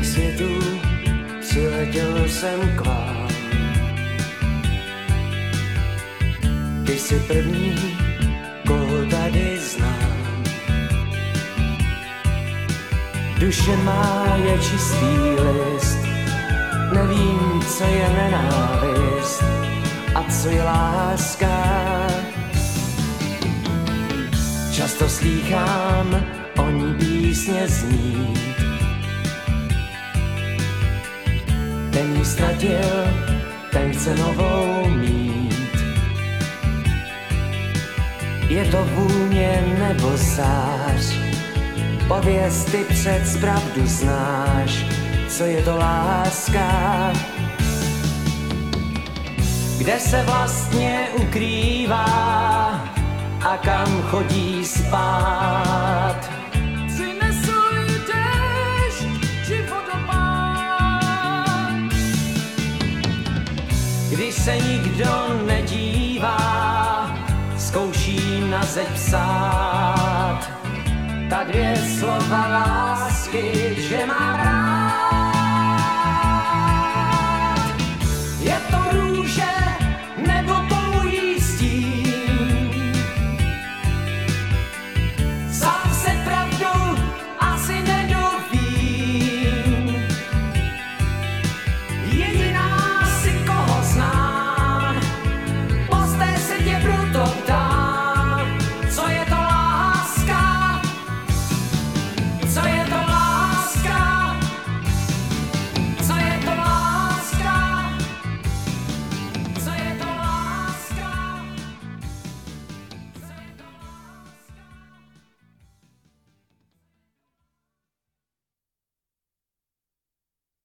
những xe tu chưa cho sáng còn Ty jsi první, koho tady znám. Duše má je čistý list, nevím, co je nenávist a co je láska. Často slýchám o ní písně znít, Ten ji ztratil, ten chce novou Je to vůně nebo zář, pověz ty před pravdu znáš, co je to láska. Kde se vlastně ukrývá a kam chodí spát? Když se nikdo nedívá, zkouším na zeď psát. Ta dvě slova lásky, že mám.